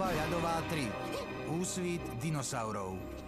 Doba ľadová 3. Úsvit dinosaurov.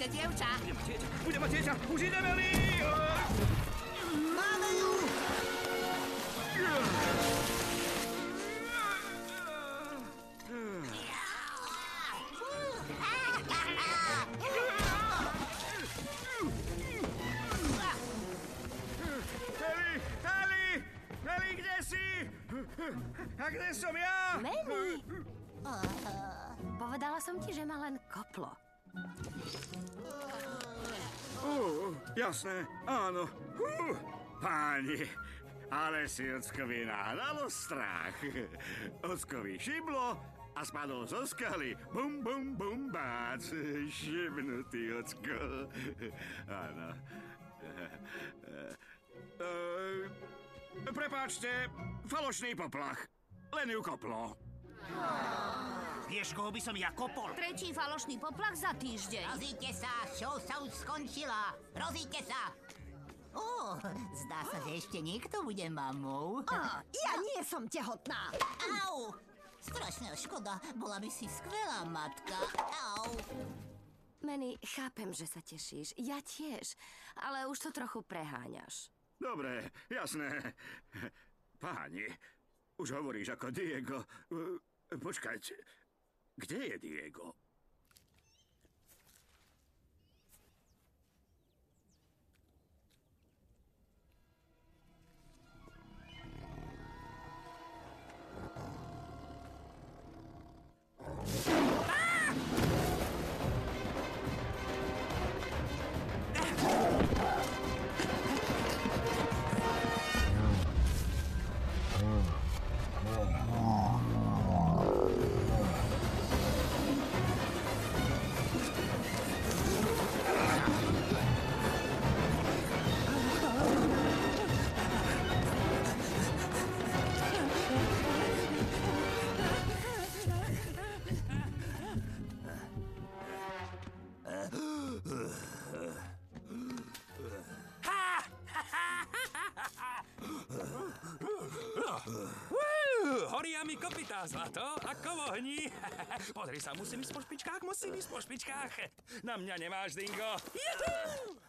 Bude dievča. Budem mať dieťa! Budem mať dieťa! Už ideme, Lee! Máme ju! Heli! Heli! Heli, kde si? A kde som ja? Manny! Povedala som ti, že ma len koplo. Jasné, áno. Uh, páni, ale si ockovi nahralo strach. Ockovi šiblo a spadol zo skaly. Bum, bum, bum, bác. Šibnutý ocko. Áno. Uh, prepáčte, falošný poplach. Len ju koplo. Vieš, koho by som ja kopol? Tretí falošný poplach za týždeň. Rozíďte sa, show sa už skončila. Rozíďte sa. Ó, zdá sa, že ešte niekto bude mamou. Á, ja nie som tehotná. Au! Strašná škoda, bola by si skvelá matka. Au! Manny, chápem, že sa tešíš. Ja tiež. Ale už to trochu preháňaš. Dobre, jasné. Páni, už hovoríš ako Diego. Uh, Počkajte, kde je Diego? Kopytá zlato, ako v ohni. Pozri sa, musím ísť po špičkách, musím ísť po špičkách. Na mňa nemáš, dingo. Juhu!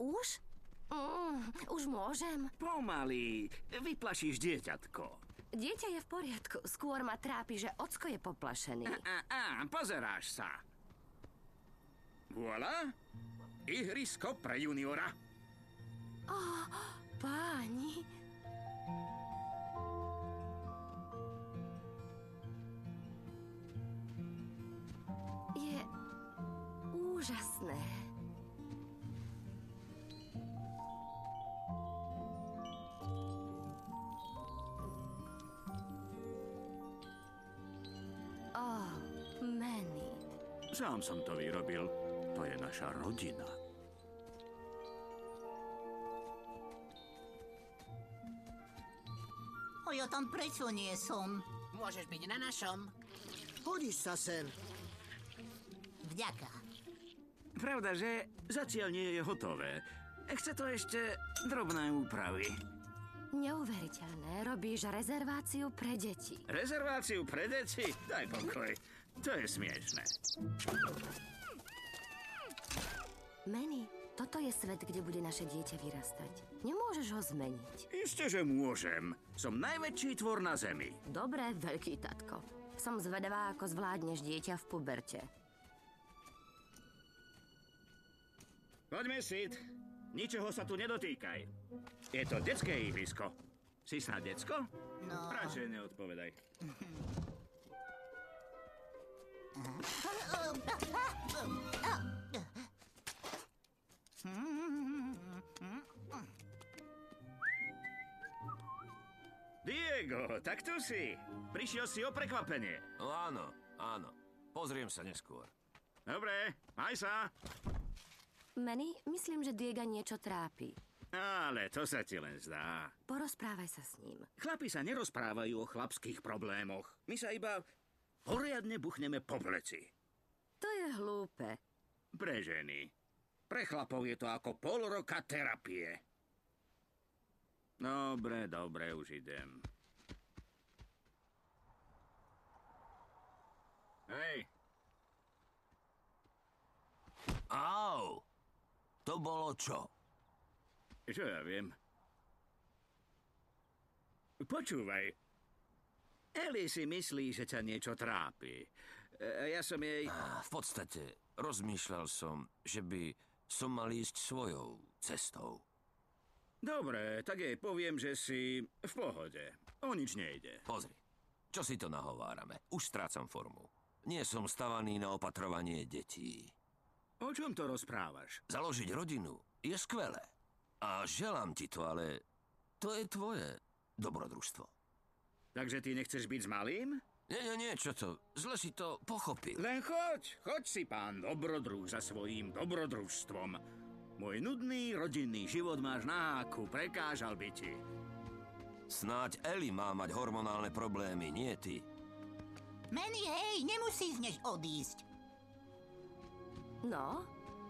Už? Mm, už môžem. Pomaly. Vyplašíš dieťatko. Dieťa je v poriadku. Skôr ma trápi, že ocko je poplašený. Á, á, pozeráš sa. Voilà. Ihrisko pre juniora. Páni. Je úžasné. Oh, Manny. Sám som to vyrobil. To je naša rodina. O ja tam prečo nie som? Môžeš byť na našom. Hodíš sa sem. Vďaka. Pravda, že zatiaľ nie je hotové. Chce to ešte drobné úpravy. Neuveriteľné, robíš rezerváciu pre deti. Rezerváciu pre deti? Daj pokoj. To je smiešné. Manny, toto je svet, kde bude naše dieťa vyrastať. Nemôžeš ho zmeniť. Isté, že môžem. Som najväčší tvor na zemi. Dobre, veľký tatko. Som zvedavá, ako zvládneš dieťa v puberte. Poďme, Sid. Ničoho sa tu nedotýkaj. Je to detské ihrisko. Si snad decko? No. Radšej neodpovedaj. Diego, tak tu si. Prišiel si o prekvapenie. No áno, áno. Pozriem sa neskôr. Dobre, maj sa. Manny, myslím, že Diega niečo trápi. Ale to sa ti len zdá. Porozprávaj sa s ním. Chlapi sa nerozprávajú o chlapských problémoch. My sa iba poriadne buchneme po pleci. To je hlúpe. Pre ženy. Pre chlapov je to ako pol roka terapie. Dobre, dobre, už idem. Hej, Au! To bolo čo? čo ja viem? Počúvaj. Eli si myslí, že ťa niečo trápi. E, Ja som jej... V podstate rozmýšľal som, že by som mal ísť svojou cestou. Dobre, tak jej poviem, že si v pohode. O nič nejde. Pozri, čo si to nahovárame? Už strácam formu. Nie som stavaný na opatrovanie detí. O čom to rozprávaš? Založiť rodinu je skvelé. A želám ti to, ale to je tvoje dobrodružstvo. Takže ty nechceš byť s malým? Nie, nie, nie, čo to? Zle si to pochopil. Len choď, choď si, pán dobrodruh, za svojím dobrodružstvom. Môj nudný rodinný život máš na háku, prekážal by ti. Snáď Eli má mať hormonálne problémy, nie ty. Manny, hej, nemusíš než odísť. No,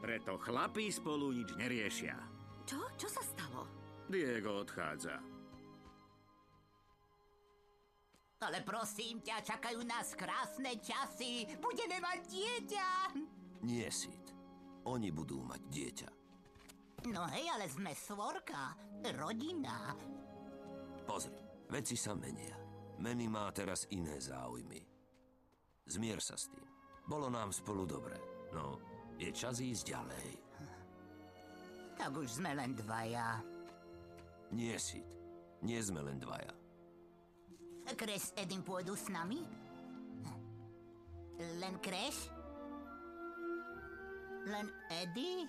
Preto chlapí spolu nič neriešia. čo? Čo sa stalo? Diego odchádza. Ale prosím ťa, čakajú nás krásne časy. Budeme mať dieťa. Nie, Sid. Oni budú mať dieťa. No hej, ale sme svorka. Rodina. Pozri, veci sa menia. Manny má teraz iné záujmy. Zmier sa s tým. Bolo nám spolu dobre. No, je čas ísť ďalej. Tak už sme len dvaja. Nie, Sid. Nie sme len dvaja. Crash s Edim pôjdu s nami? Len Crash? Len Eddie?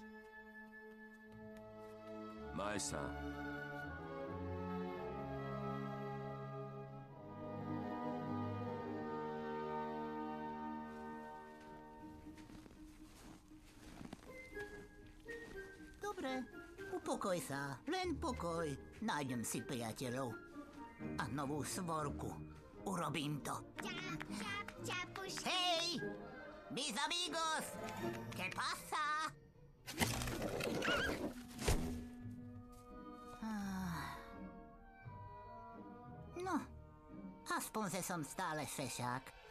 Maj sa. Upokoj sa. Len pokoj. Nájdem si priateľov. A novú svorku. Urobím to. Hej! Mis amigos! ¿Qué pasa? Ah. Aspoň, že som stále fešák.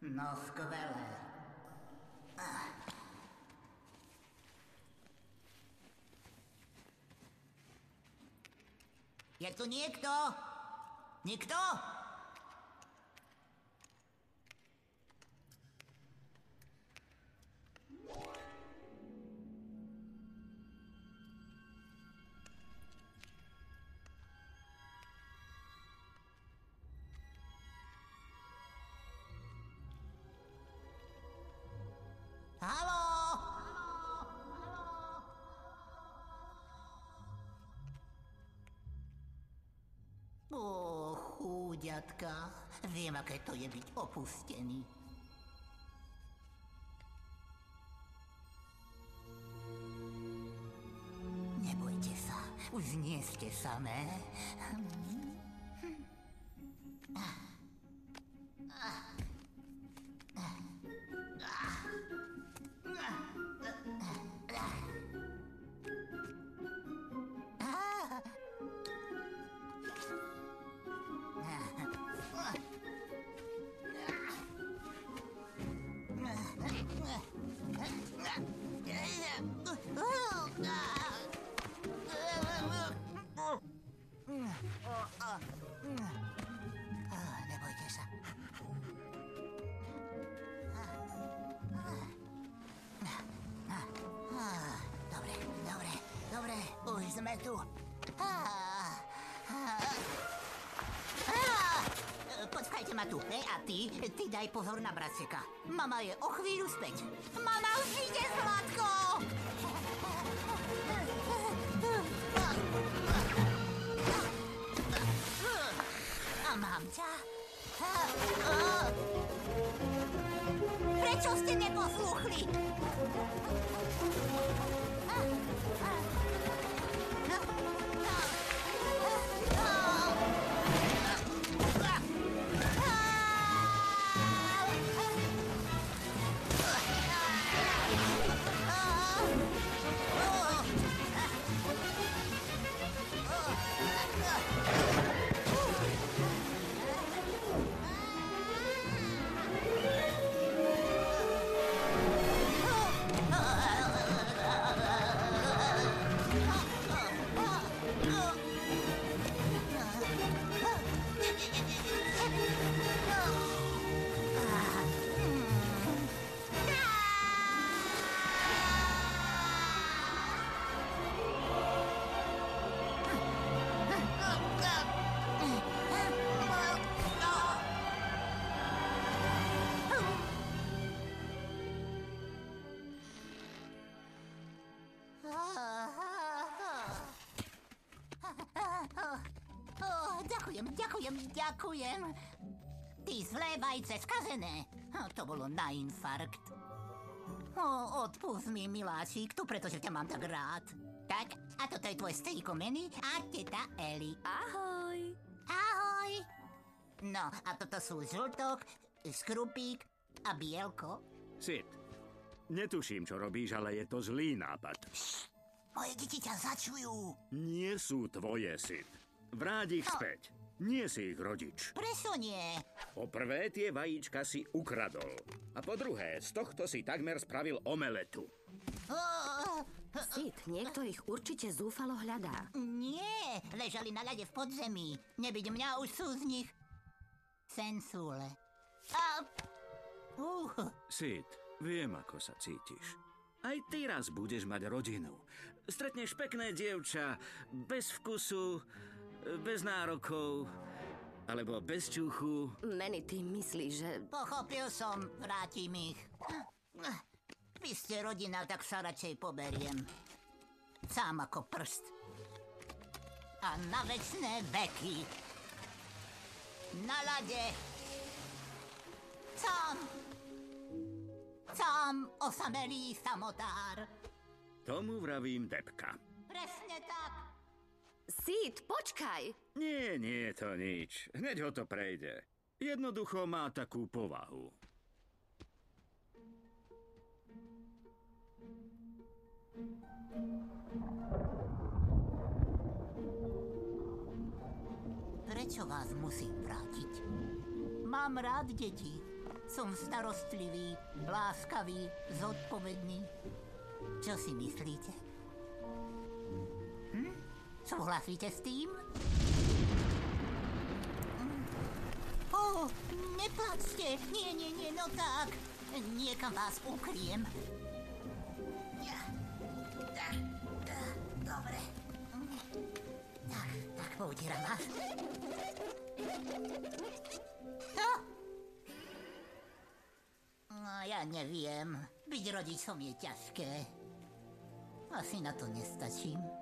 No, skvelé. Je tu niekto? Nikto? Haló? Chúďatka, viem, aké to je byť opustený. Nebojte sa, už nie ste samé. Daj pozor na braceka. Mama je o chvíľu späť. Mama už ide, Zlatko! A mám ťa. Prečo ste neposluchli? Oh, ďakujem. Ty zlé vajce skazené. To bolo na infarkt. Oh, odpust mi, miláčik, tu pretože ťa mám tak rád. Tak, a toto je tvoj strýko Manny a teta Eli. Ahoj. Ahoj. No, a toto sú žltok, skrupík a bielko. Sid, netuším, čo robíš, ale je to zlý nápad. Moje deti ťa začujú. Nie sú tvoje, Sid. Vráť ich späť. Nie si ich rodič. Prečo nie? Po prvé, tie vajíčka si ukradol. A po druhé, z tohto si takmer spravil omeletu. Sid, niekto ich určite zúfalo hľadá. nie, ležali na ľade v podzemí. Nebyť mňa, už sú z nich sensúle. A... Uh, Sid, viem, ako sa cítiš. Aj ty raz budeš mať rodinu. Stretneš pekné dievča, bez vkusu, bez nárokov, alebo bez čuchu. Manny, ty myslíš, že... pochopil som, vrátim ich. Vy ste rodina, tak sa radšej poberiem. Sám ako prst. A na večné veky. Na lade. Sám. Sám osamelý samotár. Tomu vravím depka. Presne tak. Sid, počkaj! Nie, nie, to nič. Hneď ho to prejde. Jednoducho má takú povahu. Prečo vás musím vrátiť? Mám rád deti. Som starostlivý, láskavý, zodpovedný. Čo si myslíte? Súhlasíte s tým? Hm. Ó, neplačte! Nie, nie, nie, no tak. Niekam vás ukriem. Ja. Tak, tak, dobre. Tak, tak, poutieram vás. No, ja neviem. Byť rodičom je ťažké. Asi na to nestačím.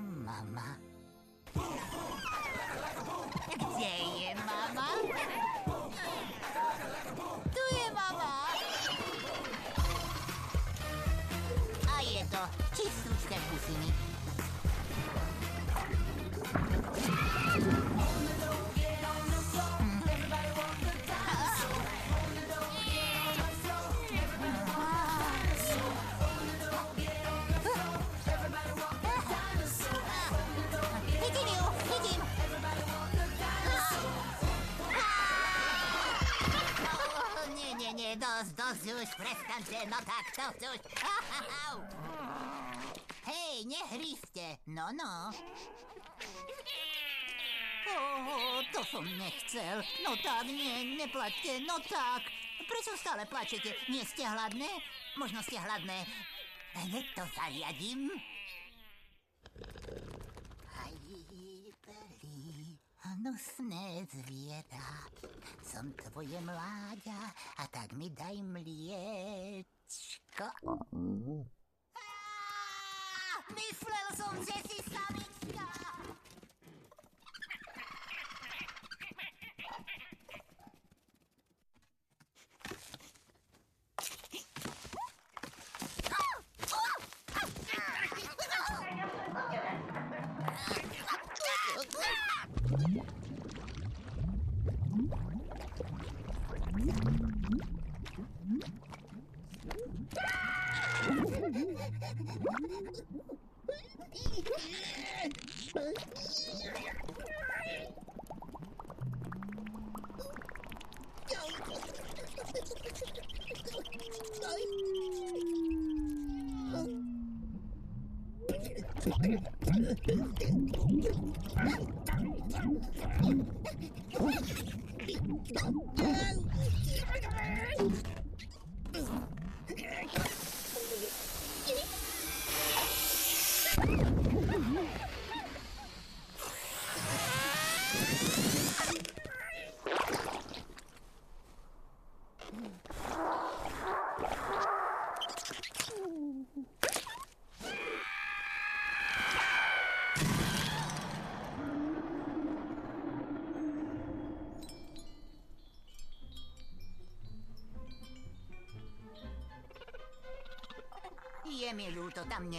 Co mama? Prestaňte, no tak, dosť už. Hej, nehríste, no, no. Oh, to som nechcel. No tak, nie, neplačte, no tak. Prečo stále plačete? Nie ste hladné? Možno ste hladné. Hneď to zariadím. Aj, Hnusné zviera. Som tvoje mláďa a tak mi daj mliečko. Myslel som, že si samička. Bye. Oh,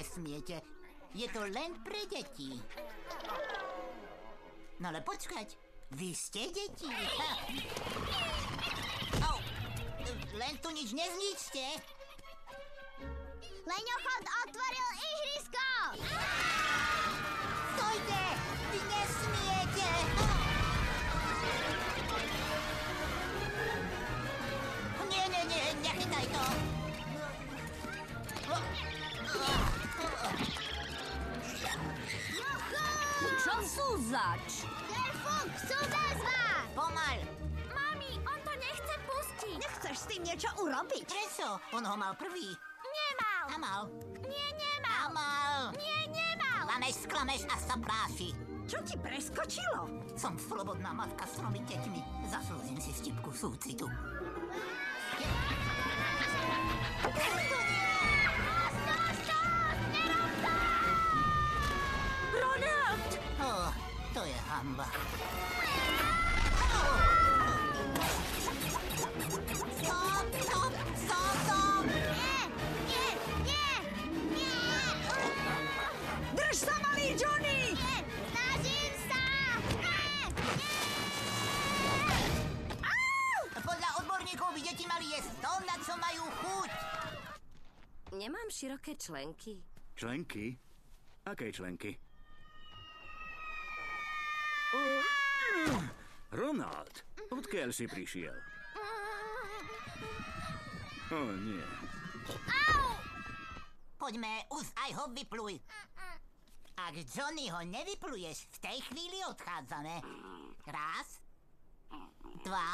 nesmiete. Je to len pre deti. No ale počkať, vy ste deti. Au, len tu nič nezničte. Leňochod otvoril Sú zač? Gerfuk, chcú bez vás! Pomal! Mami, on to nechce pustiť! Nechceš s tým niečo urobiť? Prečo? On ho mal prvý. Nemal! A mal. Nie, A nemal! mal. Nie, nemal! Klameš, klameš a sa práši. Čo ti preskočilo? Som slobodná matka s tromi deťmi. Zaslúžim si štipku súcitu. Ronald! Stop, stop, stop, stop! Nie, nie, nie, nie! Drž sa, malý Johnny! Nie, snažím sa! Nie, Podľa odborníkov by deti mali jesť to, na čo majú chuť. Nemám široké členky. Členky? Aké členky? Ronald, odkiaľ si prišiel? O nie. Poďme, už aj ho vypluj. Ak Johnny ho nevypluješ, v tej chvíli odchádzame. Raz, dva,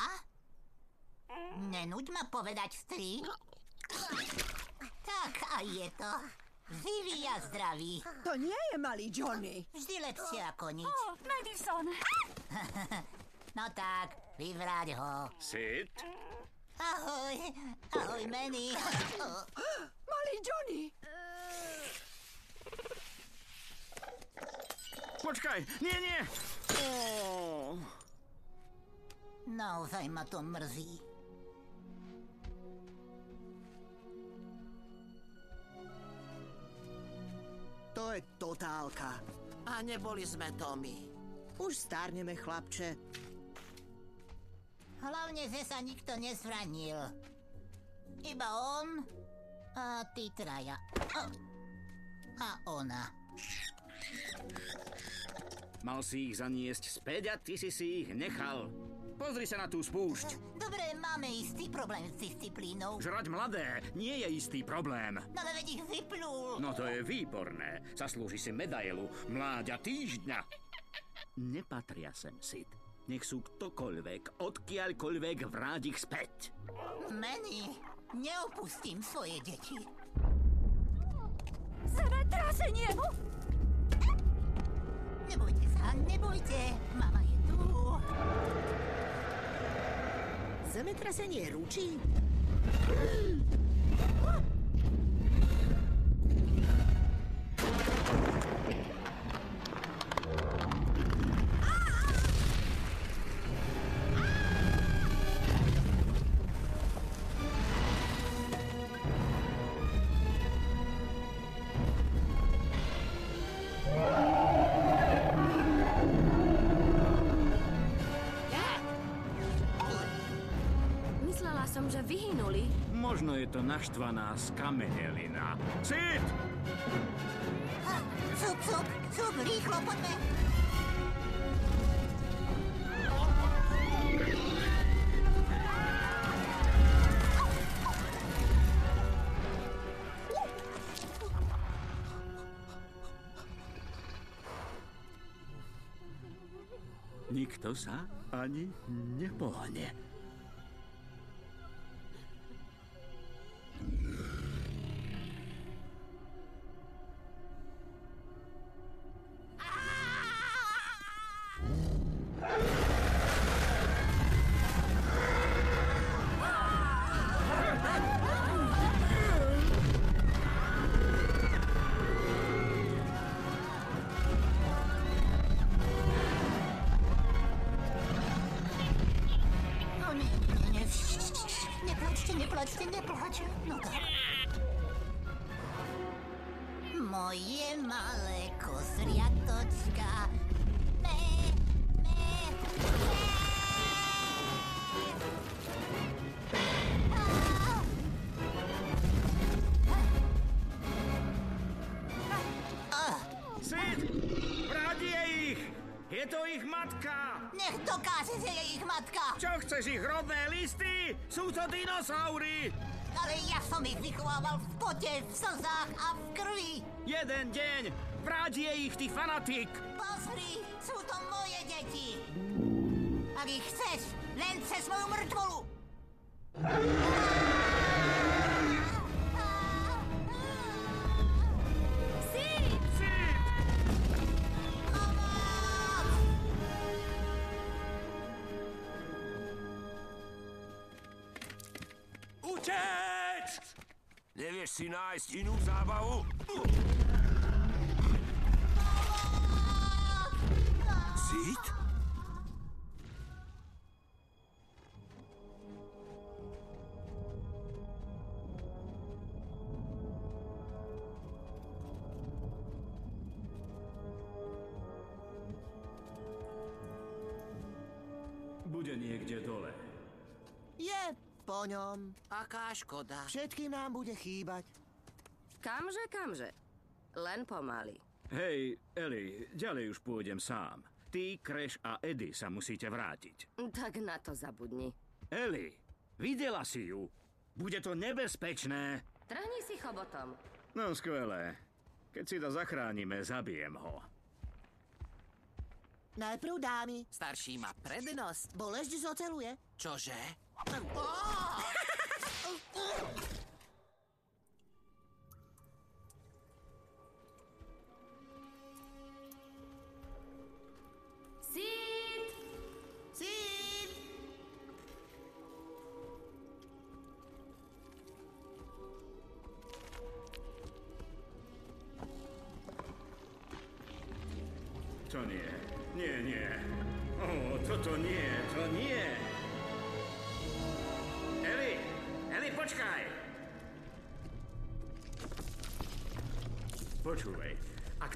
nenuď ma povedať tri. Tak, a je to. Živý a zdravý. To nie je malý Johnny. Vždy lepšie ako nič. Oh, Madison! No tak, vyvrať ho. Sid? Ahoj, ahoj, Manny. Malý Johnny! Počkaj, nie, nie! Oh. Naozaj ma to mrzí. Je totálka. A neboli sme to my. Už stárneme, chlapče. Hlavne, že sa nikto nezranil. Iba on a tí traja. A ona. Mal si ich zaniesť späť a ty si si ich nechal. Pozri sa na tú spúšť. Dobre, máme istý problém s disciplínou. Žrať mladé nie je istý problém. No ale veď ich vyplul. No to je výborné. Zaslúži si medailu Mláďa týždňa. Nepatria sem, Sid. Nech sú ktokoľvek, odkiaľkoľvek vráť ich späť. Manny, neopustím svoje deti. Zemetrasenie! Nebojte sa, nebojte. Mama je tu. Zemetrasenie ručí? Je to naštvaná skamenelina. Sid! Cup, cup, cup, rýchlo poďme. Nikto sa ani nepohne. To ich matka! Nech dokáže, že je ich matka. Čo chceš, ich rodné listy? Sú to dinosaury! Ale ja som ich vychovával v pote, v slzách a v krvi. Jeden deň! Vráť jej ich, ty fanatik! Pozri, sú to moje deti. Ak ich chceš, len cez moju mŕtvolu. Sid! Nevieš si nájsť inú zábavu? Cít? Po ňom. Aká škoda. Všetkým nám bude chýbať. Kamže, kamže. Len pomaly. Hej, Eli, ďalej už pôjdem sám. Ty, Crash a Eddie sa musíte vrátiť. Tak na to zabudni. Eli, videla si ju. Bude to nebezpečné. Trhni si chobotom. No skvelé. Keď si to zachránime, zabijem ho. Najprv dámy. Starší má prednosť. Bolesť zoceluje. Čože? Ah!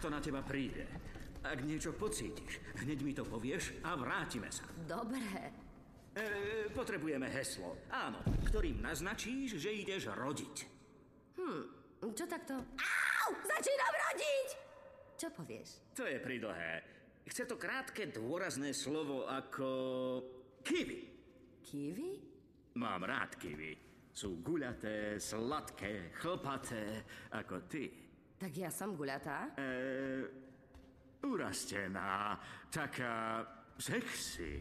Ak to na teba príde, ak niečo pocítiš, hneď mi to povieš a vrátime sa. Dobre. E, potrebujeme heslo, áno, ktorým naznačíš, že ideš rodiť. Hm, čo takto? Au! Začínam rodiť! Čo povieš? To je pridlhé. Chce to krátke dôrazné slovo ako... Kiwi. Kiwi? Mám rád kiwi. Sú guľaté, sladké, chlpaté, ako ty. Tak ja som guľatá? E, urastená, taká sexy.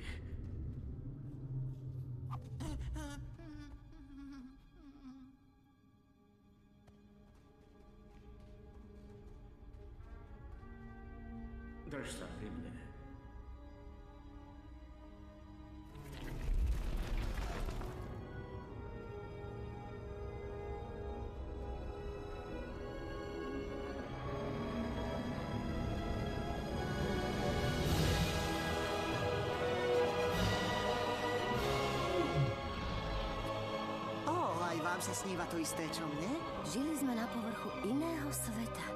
Isté, čo mne? Žili sme na povrchu iného sveta.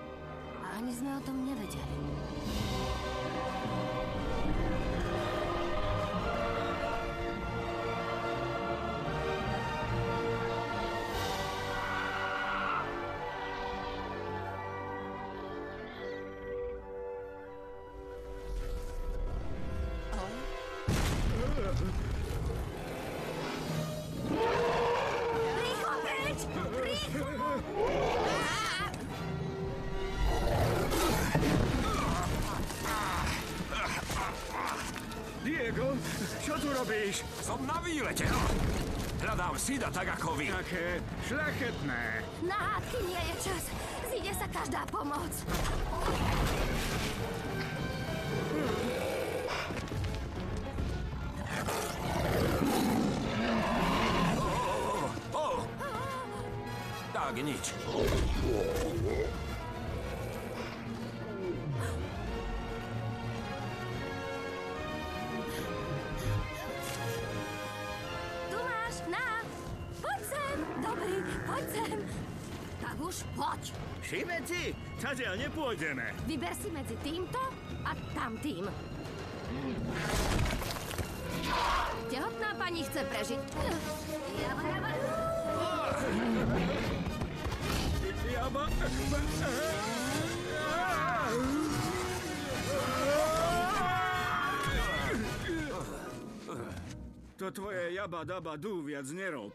A ani sme o tom nevedeli. Robíš? Som na výlete. Hľadám Sida tak ako vy. Také šľachetné. Na hádky nie je čas. Zíde sa každá pomoc. Čadiaľ nepôjdeme. Vyber si medzi týmto a tamtým. Tehotná pani chce prežiť. Jaba, jaba. Jaba... To tvoje jaba daba dú viac nerob.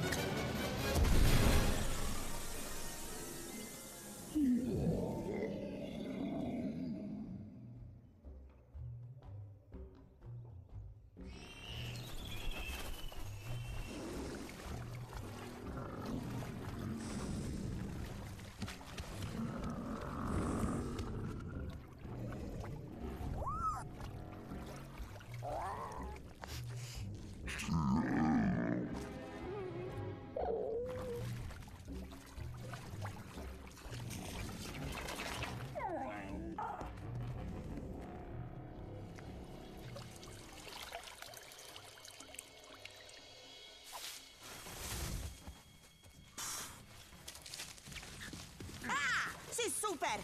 super!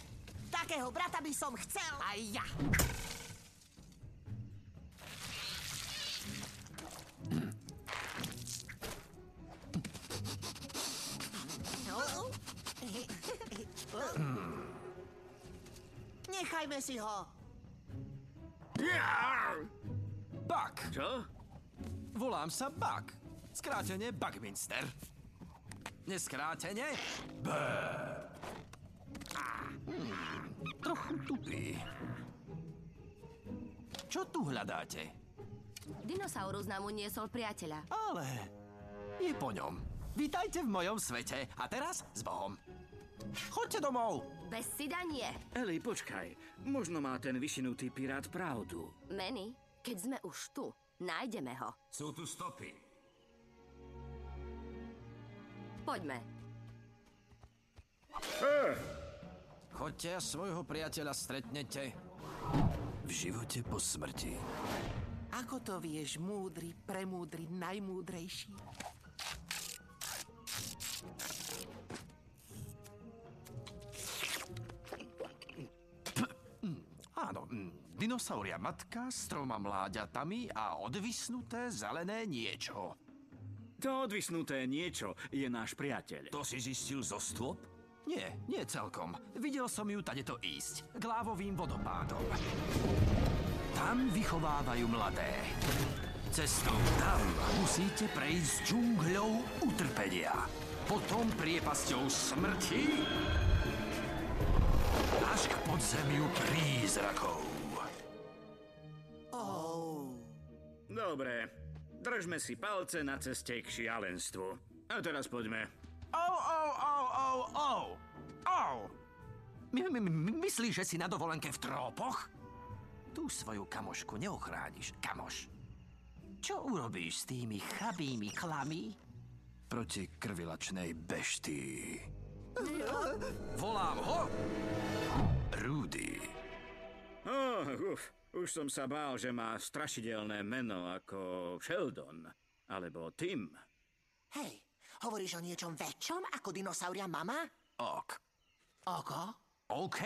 Takého brata by som chcel. Aj ja. Nechajme si ho. Buck. Čo? Volám sa Buck. Skrátene Buckminster. Neskrátene B. Hmm, tupý. Čo tu hľadáte? Dinosaurus nám uniesol priateľa. Ale je po ňom. Vítajte v mojom svete. A teraz s Bohom. Choďte domov. Bez sidanie. Eli, počkaj. Možno má ten vyšinutý pirát pravdu. Manny, keď sme už tu, nájdeme ho. Sú tu stopy. Poďme. Choďte a svojho priateľa stretnete v živote po smrti. Ako to vieš, múdry, premúdry, najmúdrejší? Áno, mm, dinosauria matka s troma mláďatami a odvisnuté zelené niečo. To odvisnuté niečo je náš priateľ. To si zistil zo stôp? Nie, nie celkom. Videl som ju tadeto ísť, k lávovým vodopádom. Tam vychovávajú mladé. Cestou tam musíte prejsť džungľou utrpenia. Potom priepasťou smrti až k podzemiu prízrakov. Dobre, držme si palce na ceste k šialenstvu. A teraz poďme. Au, au, au, au, au! Au! My, my, my, myslíš, že si na dovolenke v trópoch? Tu svoju kamošku neochrániš, kamoš. Čo urobíš s tými chabými klami? Proti krvilačnej beštii. Volám ho Rudy. Oh, uf, už som sa bál, že má strašidelné meno ako Sheldon alebo Tim. Hej, hovoríš o niečom väčšom ako dinosauria mama? Ok. Oko? OK.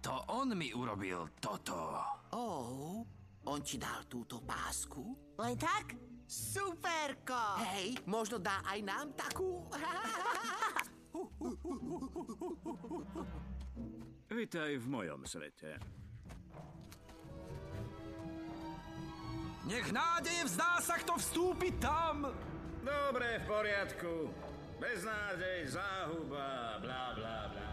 To on mi urobil toto. Oh, on ti dal túto pásku? Len tak? Superko! Hej, možno dá aj nám takú? Vitaj v mojom svete. Nech nádeje vzdá sa, kto vstúpi tam! Dobre, v poriadku. Beznádej, záhuba, blá, bla bla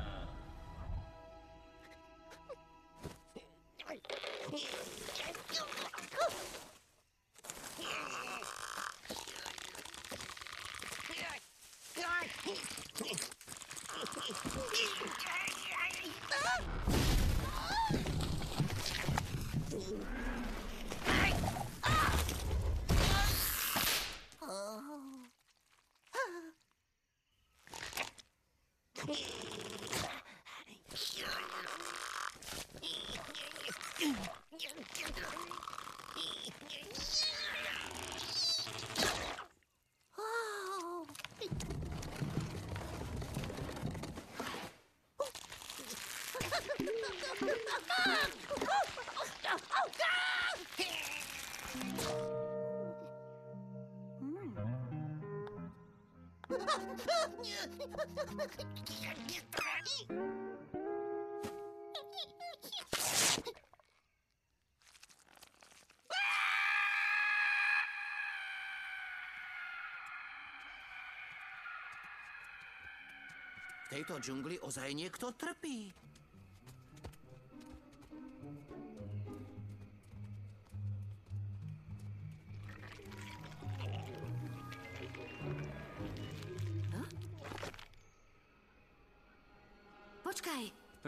Yeah. V tejto džungli ozaj niekto trpí.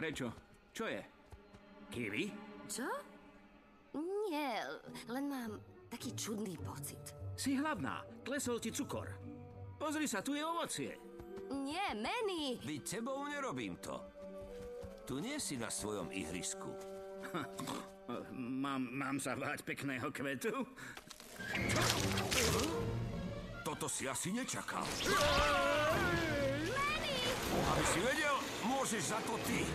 Prečo? Čo je? Kiwi? čo? Nie, len mám taký čudný pocit. Si hladná. Klesol ti cukor. Pozri sa, tu je ovocie. Nie, Manny! Vy tebou nerobím to. Tu nie si na svojom ihrisku. Mám, mám sa báť pekného kvetu? Toto si asi nečakal. Aby si vedel, môžeš za to ty.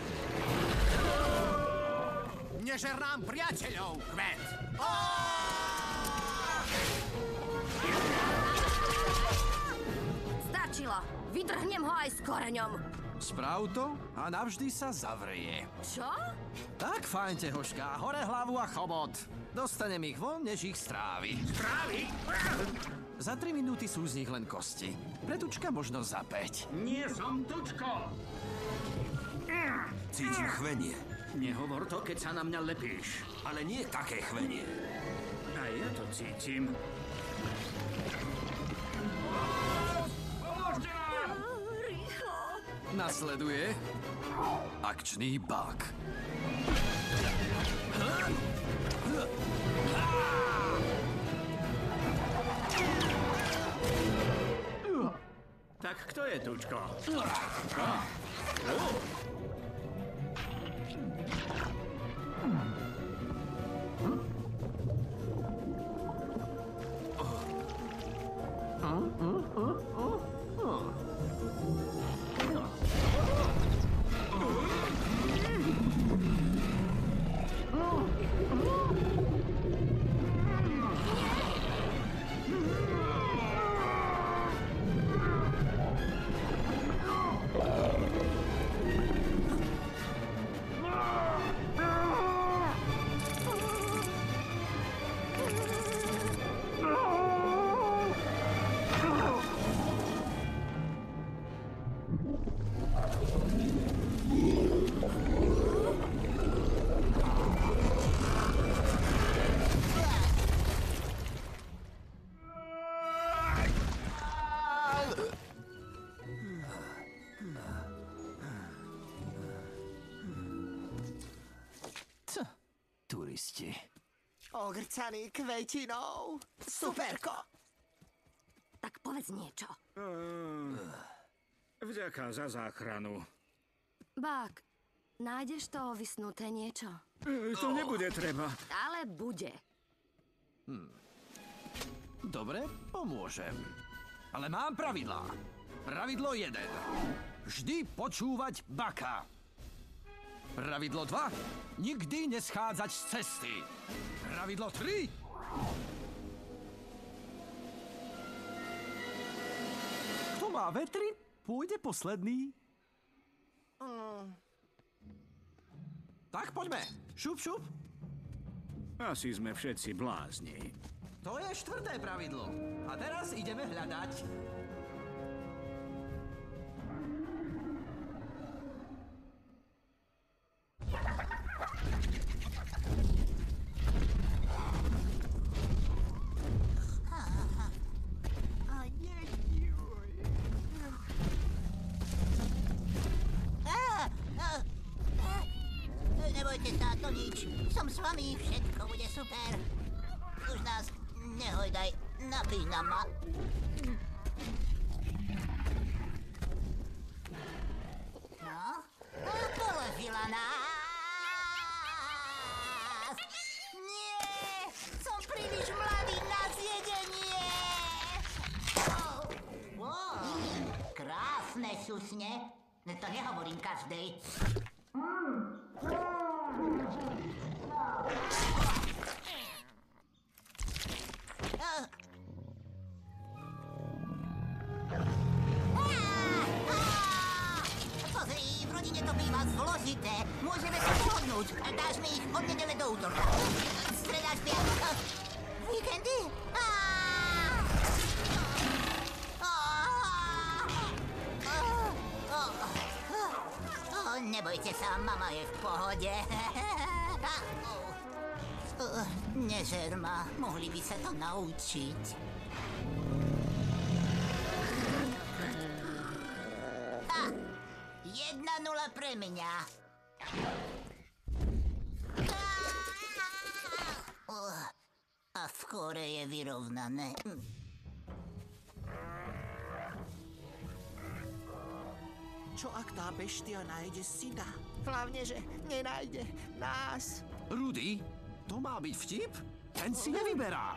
Nežer nám priateľov, kvet! Stačilo! Vydrhnem ho aj s koreňom. Sprav to a navždy sa zavrie. Čo? Tak, fajn, tehoška, hore hlavu a chobot. Dostanem ich von, než ich strávi. Správy? Za tri minúty sú z nich len kosti. Pretučka možno za päť. Nie som tučko. Cítim chvenie. Nehovor to, keď sa na mňa lepíš. Ale nie také chvenie. A ja to cítim. Nasleduje akčný bug. Tak kto je tučko? Turisti. Ogrcaný kvetinou. Superko. Tak povedz niečo. Vďaka za záchranu. Bák, nájdeš to vysnuté niečo? E, To nebude treba. Ale bude. Dobre, pomôžem. Ale mám pravidlá. Pravidlo 1. Vždy počúvať baka. Pravidlo 2. Nikdy neschádzať z cesty. Pravidlo 3. Kto má vetri, pôjde posledný. Tak poďme. Šup, šup. Asi sme všetci blázni. To je štvrté pravidlo. A teraz ideme hľadať. Nič. Som s vami, všetko bude super. Už nás nehojdaj, napínam ma. V pohode. Ó, Nežer ma, mohli by sa to naučiť. Ha! Jedna nula pre mňa. Oh, a v kore je vyrovnané. Hm. Čo ak tá beštia nájde syna? Hlavne, že nenájde nás. Rudy, to má byť vtip? Ten si nevyberá.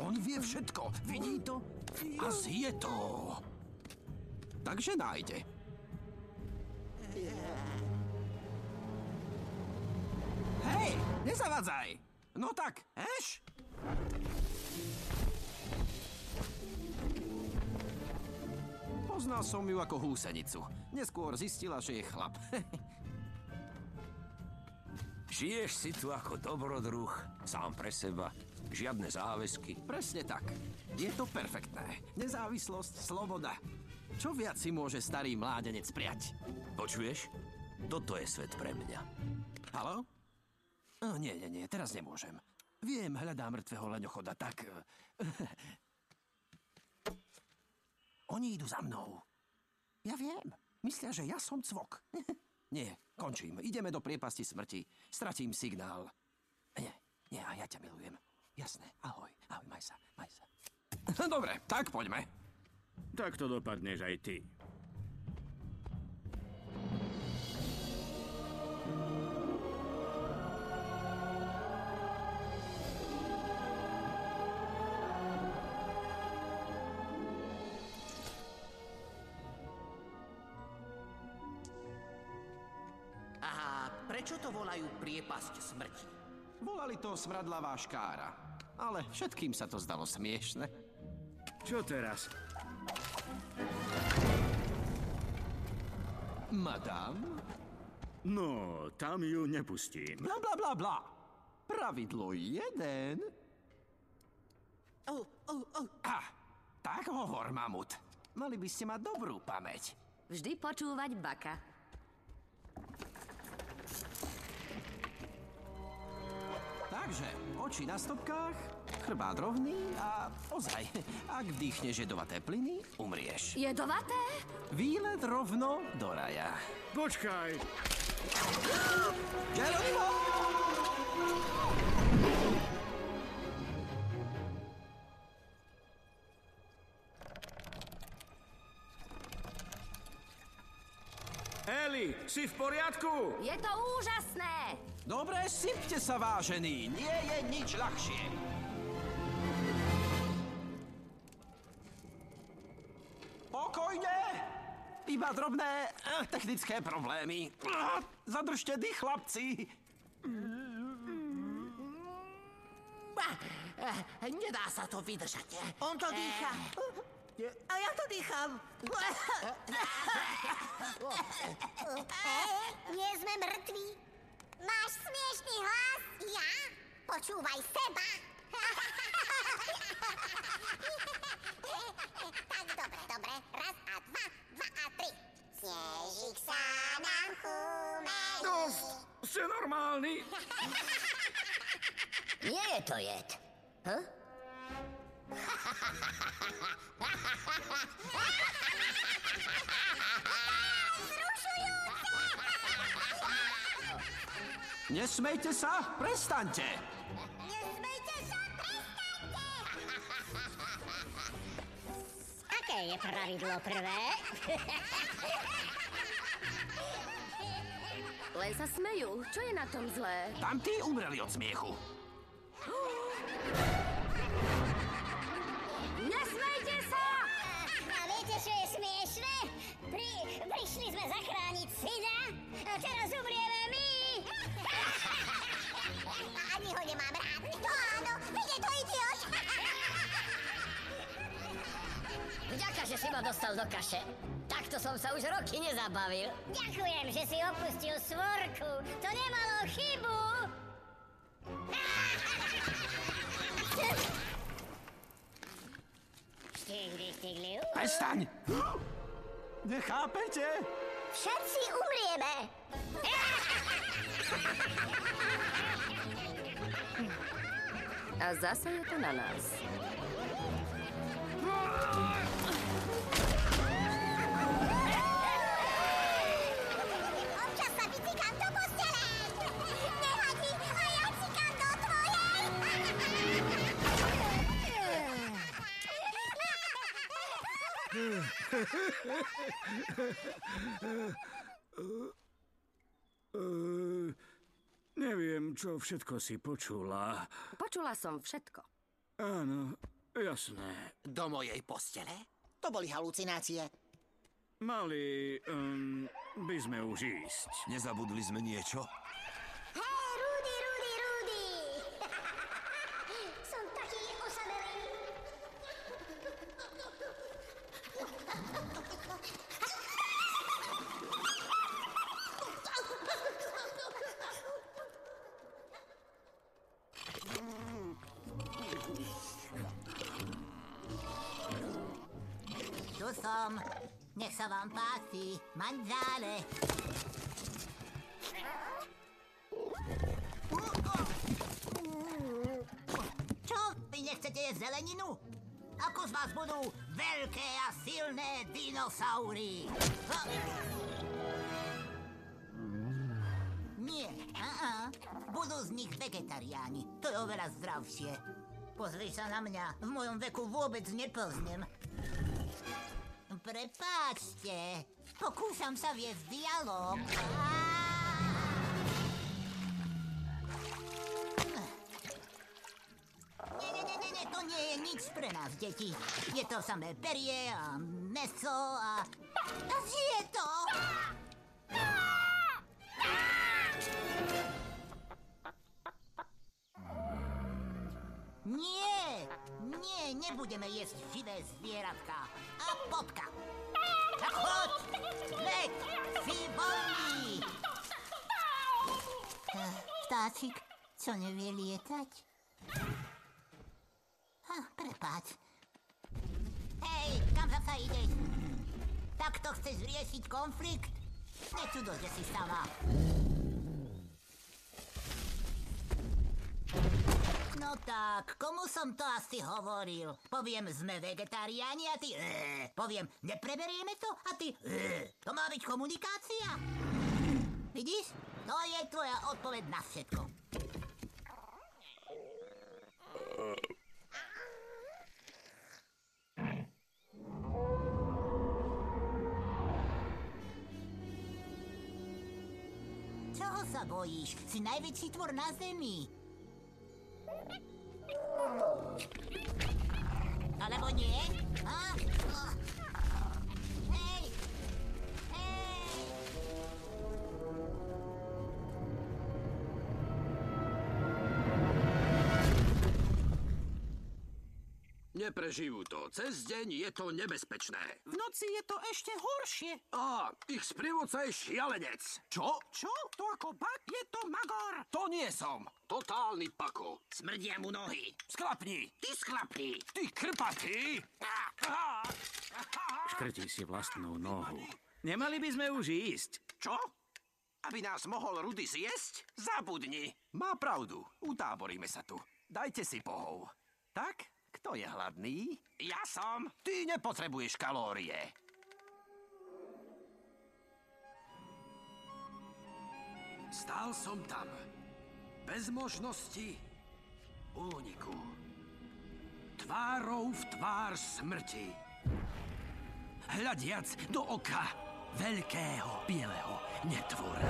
On vie všetko, vidí to a zje to. Takže nájde. Hej, nezavadzaj. No tak, eš? Poznal som ju ako húsenicu. Neskôr zistila, že je chlap. Žiješ si tu ako dobrodruh, sám pre seba, žiadne záväzky. Presne tak. Je to perfektné. Nezávislosť, sloboda. Čo viac si môže starý mládenec prijať? Počuješ? Toto je svet pre mňa. Haló? O, nie, nie, nie, teraz nemôžem. Viem, hľadám mŕtvého leňochoda, tak... eh, Oni idú za mnou. Ja viem. Myslia, že ja som cvok. nie, končím. Ideme do priepasti smrti. Stratím signál. Nie, nie, a ja ťa milujem. Jasné, ahoj, ahoj, maj sa, maj sa. Dobre, tak poďme. Tak to dopadneš aj ty. Priepasť smrti? Volali to smradlavá škára. Ale všetkým sa to zdalo smiešne. Čo teraz? Madam? No, tam ju nepustím. Bla, bla, bla, bla. Pravidlo jeden. Oh, oh, oh. Ah, tak hovor, mamut. Mali by ste mať dobrú pamäť. Vždy počúvať baka. Takže, oči na stopkách, chrbát rovný a ozaj, ak vdýchneš jedovaté plyny, umrieš. Jedovaté? Výlet rovno do raja. Počkaj! Geronimo! Si v poriadku? Je to úžasné! Dobre, sypte sa, vážený. Nie je nič ľahšie. Pokojne! Iba drobné eh, technické problémy. Ah, Zadržte dých, chlapci. Eh, nedá sa to vydržať. On to dýcha. A ja to dýcham. Nie sme mŕtvi. Máš smiešný hlas? Ja? Počúvaj seba. tak dobre, dobre. Raz a dva, dva a tri. Snežík sa nám chumení. Dosť! Ste normálni? Nie je to jed. Hm? Nesmejte sa, prestaňte. Nesmejte sa, prestaňte! Aké je pravidlo prvé? Len sa smejú. Čo je na tom zlé? Tamtí umreli od smiechu. Nesmejte sa! A viete, čo je smiešne? Pri, prišli sme zachrániť syna a teraz umrieme my! Ani ho nemám rád. To áno, vidie to idiot! Vďaka, že si ma dostal do kaše. Takto som sa už roky nezabavil. Ďakujem, že si opustil svorku. To nemalo chybu. Ah! Prestaň! Nechápete? Všetci umrieme. A zase je to na nás. Uh, neviem, čo všetko si počula. Počula som všetko. Áno, jasné. Do mojej postele? To boli halucinácie. Mali um, by sme už ísť. Nezabudli sme niečo? Hej, páči. Manžále. Čo? Vy nechcete jesť zeleninu? Ako z vás budú veľké a silné dinosaury? Ha? Nie, a budú z nich vegetariáni. To je oveľa zdravšie. Pozri sa na mňa. V mojom veku vôbec nepoznem. Prepáčte. Pokúšam sa viesť dialog. Nie, nie, nie, nie, nie, to nie je nič pre nás, deti. Je to samé perie a meso a... A žije to! Nie, nie, nebudeme jesť živé zvieratka. A potka. A choď, leď, si voľný. Eh, Vtáčik, čo nevie lietať? Ha, prepáč. Hej, kam zasa ideš? Takto chceš riešiť konflikt? Nečudo, že si sama. No tak, komu som to asi hovoril? Poviem, sme vegetariáni a ty... Eee. Poviem, nepreberieme to a ty... Eee. To má byť komunikácia? Vidíš? To je tvoja odpoveď na všetko. Čoho sa bojíš? Si najväčší tvor na Zemi. Alebo nie? Ha? Hej! Neprežijú to. Cez deň je to nebezpečné. V noci je to ešte horšie. Á, ich sprievodca je šialenec. Čo? Čo? To ako bak? Je to magor. To nie som. Totálny pako. Smrdia mu nohy. Sklapni. Ty sklapni. Ty krpatý. Škrtí si vlastnú nohu. Nemali by sme už ísť. Čo? Aby nás mohol Rudy zjesť? Zabudni. Má pravdu. Utáboríme sa tu. Dajte si pohov. Tak? Kto je hladný? Ja som. Ty nepotrebuješ kalórie. Stál som tam. Bez možnosti úniku. Tvárou v tvár smrti. Hľadiac do oka veľkého bieleho netvora.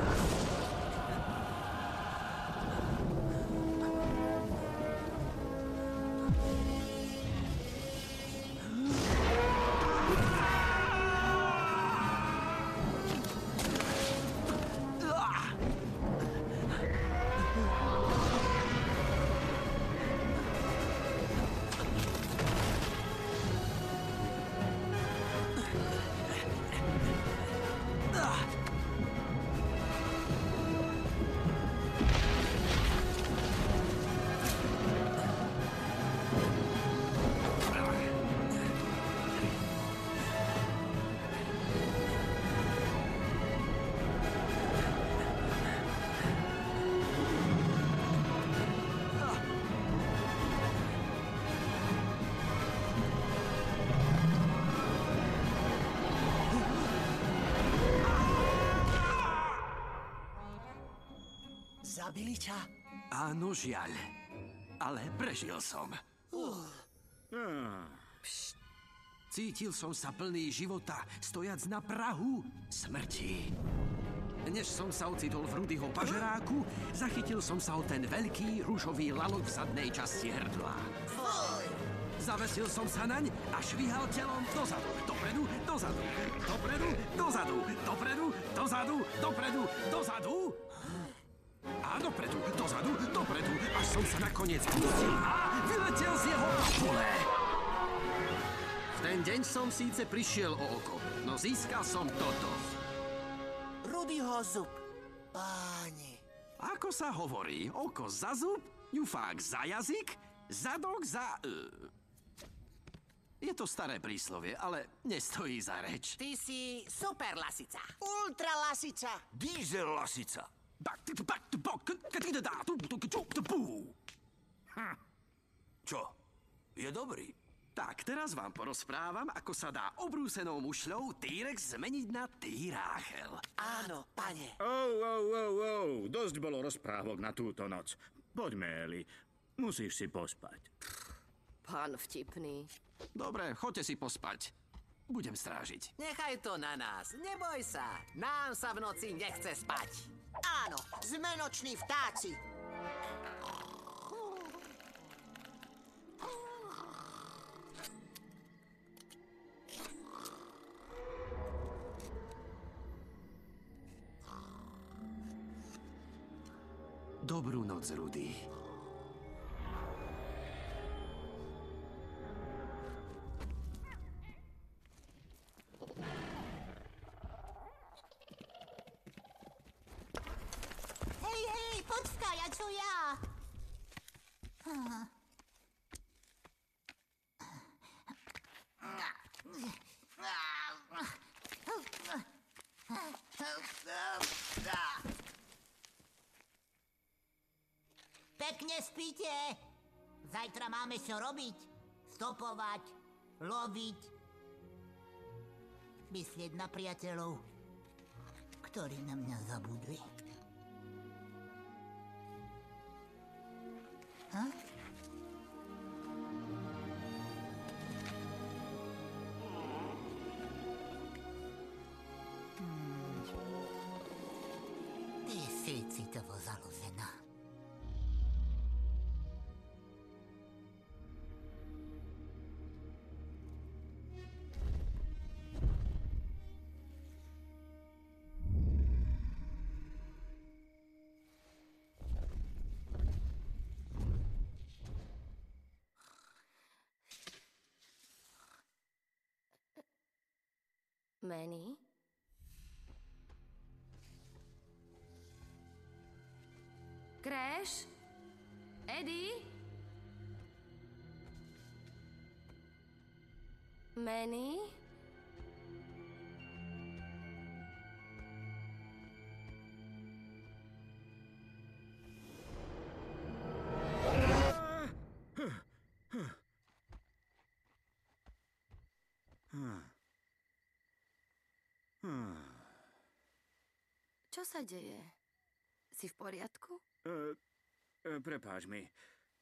Zabili ťa? Áno, žiaľ. Ale prežil som. Cítil som sa plný života, stojac na Prahu smrti. Než som sa ocitol v Rudyho pažeráku, zachytil som sa o ten veľký rúžový lalok v zadnej časti hrdla. Zavesil som sa naň a švihal telom dozadu, dopredu, dozadu, dopredu, dozadu, dopredu, dozadu, dopredu, dozadu. Dopredu, dozadu, dopredu, až som sa nakoniec pustil a vyletel z jeho papule. V ten deň som síce prišiel o oko, no získal som toto. Rudyho zub. Páni. Ako sa hovorí, oko za zub, ňufák za jazyk, zadok za... Uh, je to staré príslovie, ale nestojí za reč. Ty si super lasica. Ultra lasica. Diesel lasica. Čo? Je dobrý. Tak, teraz vám porozprávam, ako sa dá obrúsenou mušľou T-Rex zmeniť na T-Ráchel. Áno, pane. Oh, oh, oh, oh, dosť bolo rozprávok na túto noc. Poďme, Eli, musíš si pospať. Pán vtipný. Dobre, choďte si pospať. Budem strážiť. Nechaj to na nás. Neboj sa. Nám sa v noci nechce spať. Áno, sme noční vtáci. Dobrú noc, Rudy. Pekne spíte. Zajtra máme čo robiť. Stopovať, loviť, myslieť na priateľov, ktorí na mňa zabudli. Ha? Manny? Crash? Eddie? Manny? Čo sa deje? Si v poriadku? E, e, prepáč mi,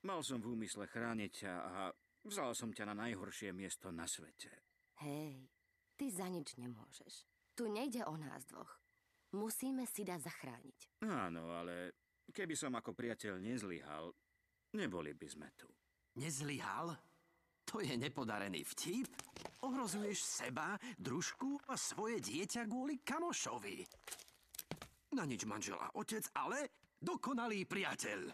mal som v úmysle chrániť ťa a vzal som ťa na najhoršie miesto na svete. Hej, ty za nič nemôžeš. Tu nejde o nás dvoch. Musíme si dať zachrániť. Áno, ale keby som ako priateľ nezlyhal, neboli by sme tu. Nezlyhal? To je nepodarený vtip. Ohrozuješ seba, družku a svoje dieťa kvôli kamošovi. Na nič manžel a otec, ale dokonalý priateľ.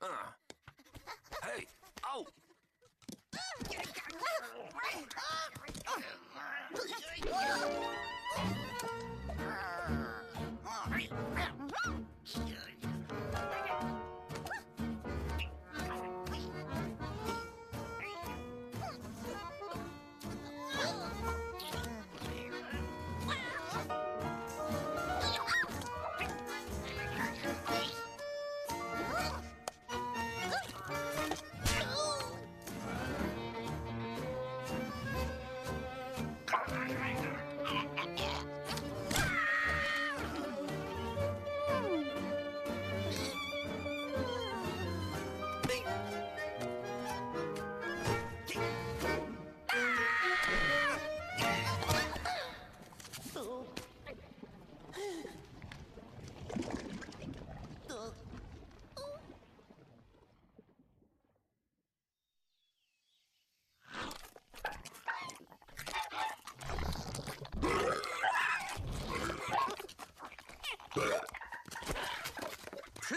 Ah. Hej, au! Ah!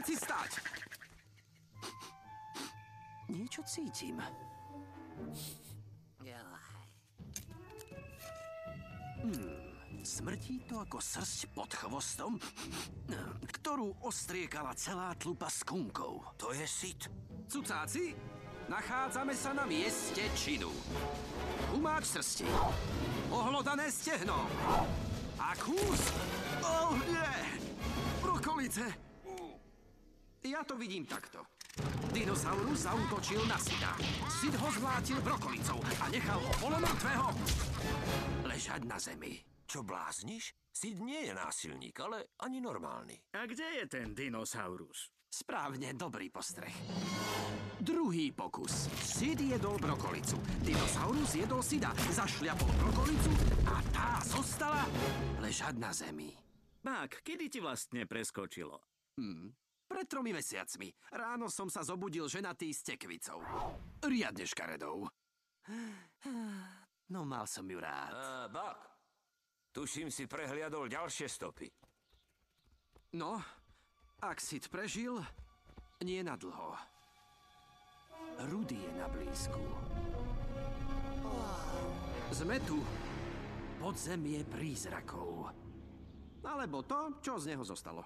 Všetci stáť! Niečo cítim. Hmm, smrtí to ako srst pod chvostom, ktorú ostriekala celá tlupa skunkov. To je sit. Cucáci, nachádzame sa na mieste činu. Umáč srsti. Ohlodané stehno. A kús... Oh, nie! Brokolice! Ja to vidím takto. Dinosaurus zautočil na Sida. Sid ho zmlátil brokolicou a nechal ho polomrtvého ležať na zemi. Čo blázniš? Sid nie je násilník, ale ani normálny. A kde je ten dinosaurus? Správne, dobrý postreh. Druhý pokus. Sid jedol brokolicu. Dinosaurus jedol Sida, zašľapol brokolicu a tá zostala ležať na zemi. Bák, kedy ti vlastne preskočilo? Hmm. Pred tromi mesiacmi. Ráno som sa zobudil ženatý s tekvicou. Riadne škaredou. No mal som ju rád. A, bak. Tuším si prehliadol ďalšie stopy. No, ak Sid prežil, nie na dlho. Rudy je na blízku. Sme tu. Podzemie prízrakov. Alebo to, čo z neho zostalo.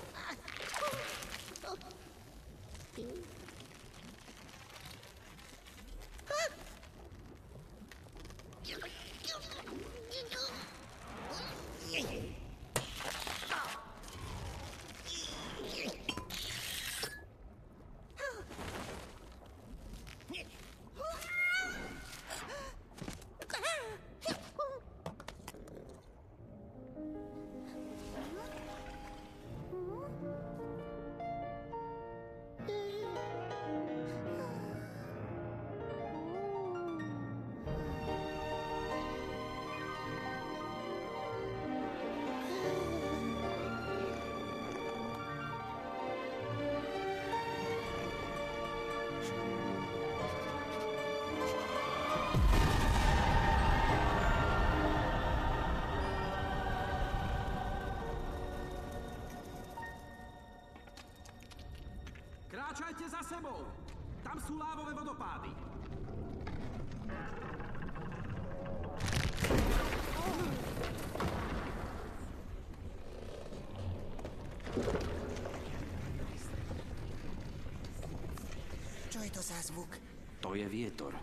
sú lávové vodopády. Čo je to za zvuk? To je vietor.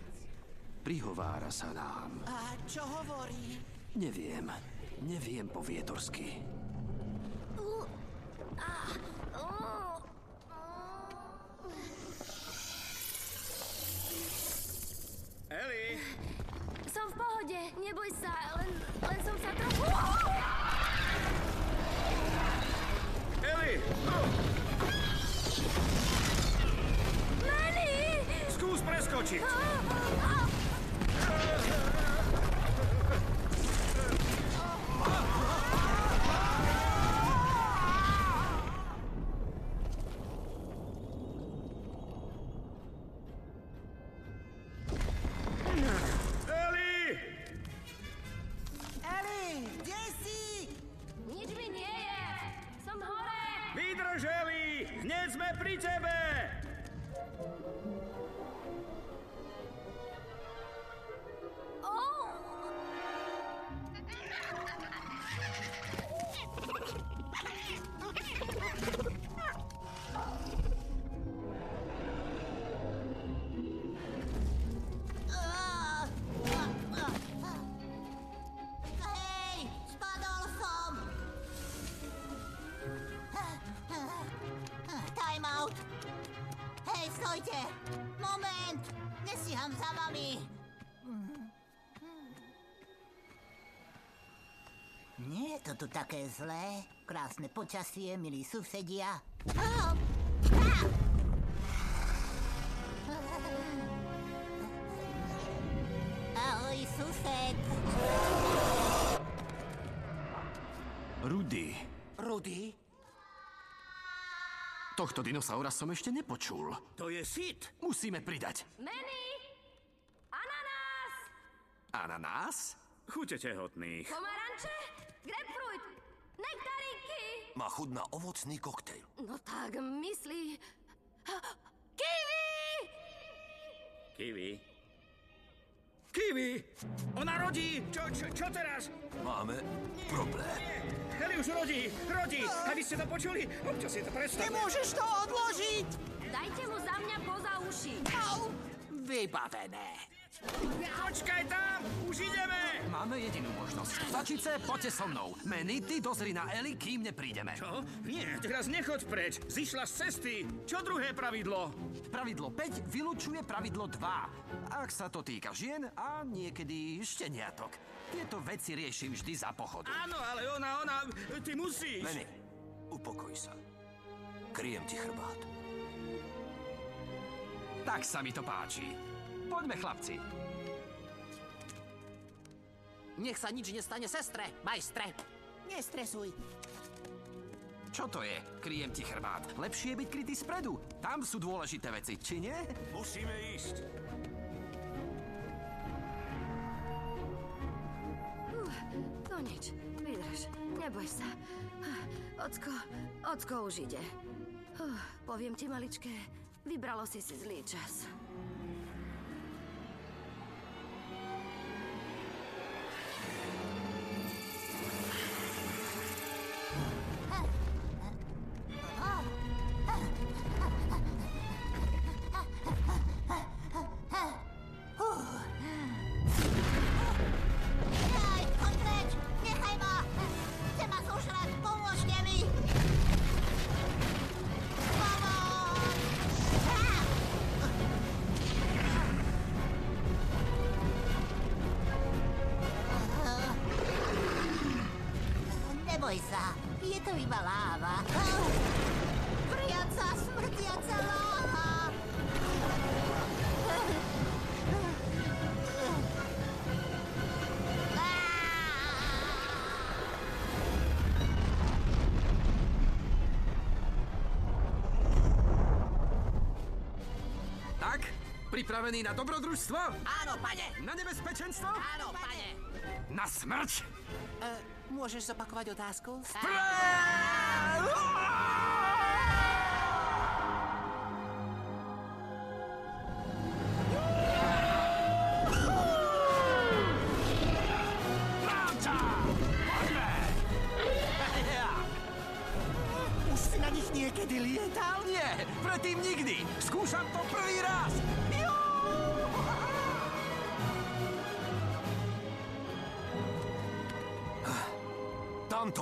Prihovára sa nám. A čo hovorí? Neviem. Neviem po vietorsky. Ah! To tu také zlé. Krásne počasie, milí susedia. Á! Á! Ahoj, sused. Rudy. Rudy? Tohto dinosaura som ešte nepočul. To je Sid! Musíme pridať. Manny! Ananás! Ananás? Chute tehotných. Pomaranče? Grapefruit? Má chud na ovocný koktejl. No tak myslí... Kiwi! Kiwi. Kiwi! Ona rodí! Čo, čo, čo teraz? Máme problém. Heli už rodí! Rodí! A vy ste to počuli? Občas si to predstavte. Nemôžeš to odložiť! Dajte mu za mňa poza uši. Au! Vybavené. Počkaj tam! Už ideme! Máme jedinú možnosť. Začice, poďte so mnou. Ty dozri na Eli, kým neprídeme. Čo? Nie, teraz nechoď preč. Zišla z cesty. Čo druhé pravidlo? Pravidlo 5 vylučuje pravidlo 2. Ak sa to týka žien a niekedy šteniatok. Tieto veci riešim vždy za pochodu. Áno, ale ona, ona... Ty musíš. Manny, upokoj sa. Kryjem ti chrbát. Tak sa mi to páči. Poďme, chlapci. Nech sa nič nestane sestre, majstre. Nestresuj. Čo to je? Kryjem ti chrbát. Lepšie je byť krytý spredu. Tam sú dôležité veci, či nie? Musíme ísť. Uh, to nič. Vydrž. Neboj sa. Ocko, ocko už ide. Uh, poviem ti, maličké, vybralo si si zlý čas. Neboj sa, je to iba láva. Vriaca, smrtiaca láva! Tak, pripravený na dobrodružstvo? Áno, pane. Na nebezpečenstvo? Áno, pane. Na smrť? Môžeš zopakovať otázku? Práca!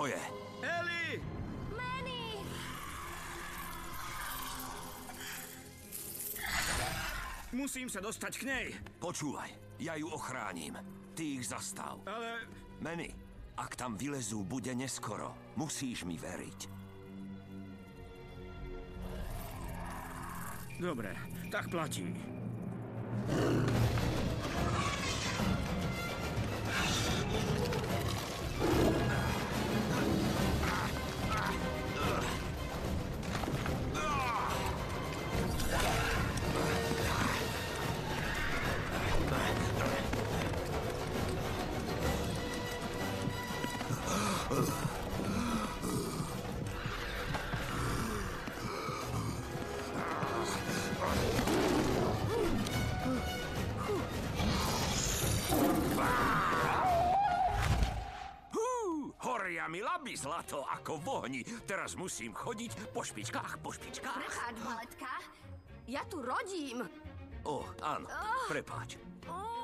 To je. Eli! Manny! Musím sa dostať k nej. Počúvaj, ja ju ochránim. Ty ich zastav. Ale... Manny, ak tam vylezú, bude neskoro. Musíš mi veriť. Dobre, tak platí. Ako v ohni. Teraz musím chodiť po špičkách, po špičkách. Prepáč, baletka. Ja tu rodím. O, áno, prepáč.